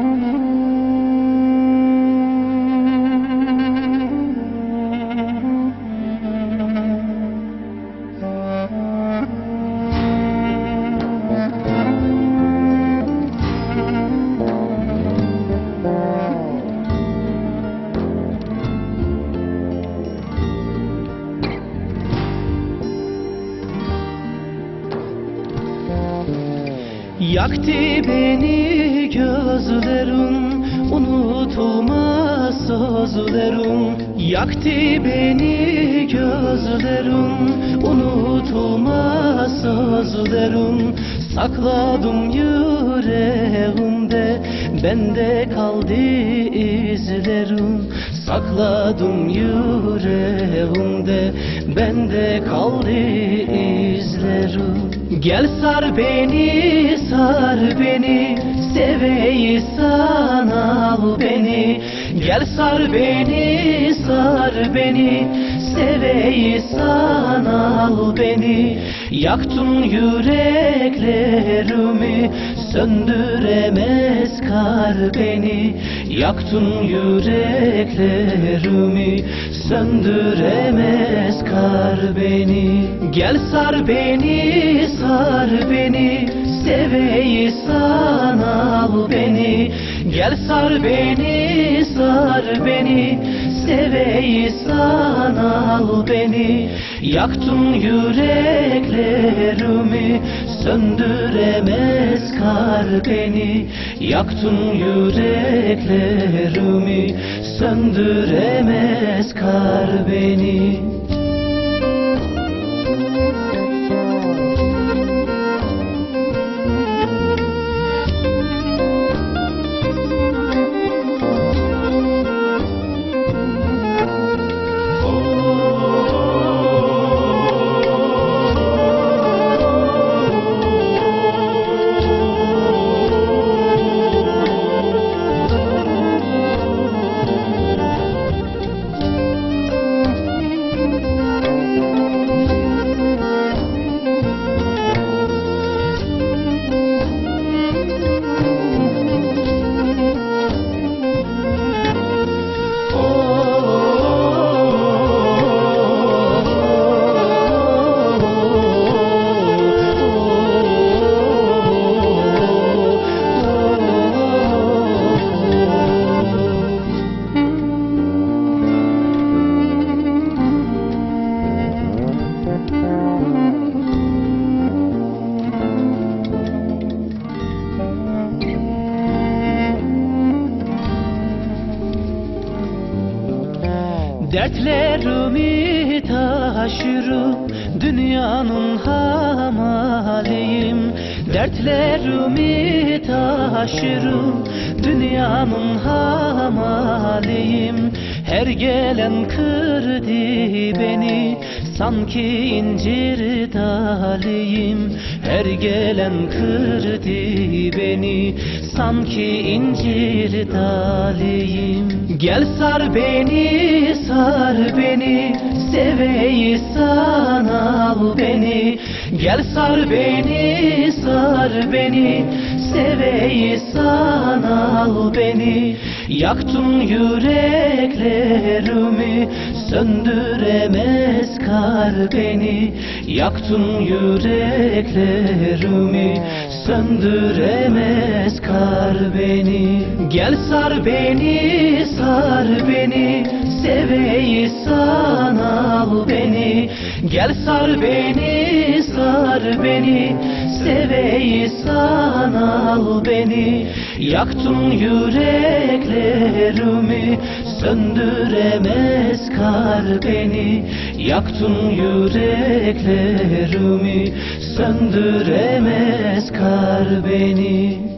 Thank you. Yaktı beni gözlerin Unutulmaz sözlerin Yaktı beni gözlerin Unutulmaz sözlerin Sakladım yüreğimde Bende kaldı izlerin Sakladım yüreğimde Bende kaldı izlerin Gel sar beni, sar beni Seveyi sana al beni. Gel sar beni, sar beni Seveyi sana al beni. Yaktın yüreklerimi Söndüremez kar beni. Yaktın yüreklerimi. Söndüremez kar beni. Gel sar beni, sar beni. Seveyi sana al beni. Gel sar beni, sar beni. Seveyi sana al beni. Yaktın yüreklerimi Söndüremez kar beni. Yaktın yüreklerimi Söndüremez kar beni Dertlerimi taşırım Dünyanın hamaliyim. Dertlerimi taşırım Dünyanın hamaliyim Her gelen kırdı beni Sanki incir daliyim Her gelen kırdı beni Sanki incir daliyim Gel sar beni, sar beni Seveyi sana al beni. Gel sar beni, sar beni Seveyi sana al beni. Yaktın yüreklerimi Söndüremez kar beni. Yaktın yüreklerimi Söndüremez kar beni. Gel sar beni, sar beni Seveyi sana al beni. Gel sar beni, sar beni Seveyi sana al beni. Yaktın yüreklerimi Söndüremez kar beni. Yaktın yüreklerimi Söndüremez kar beni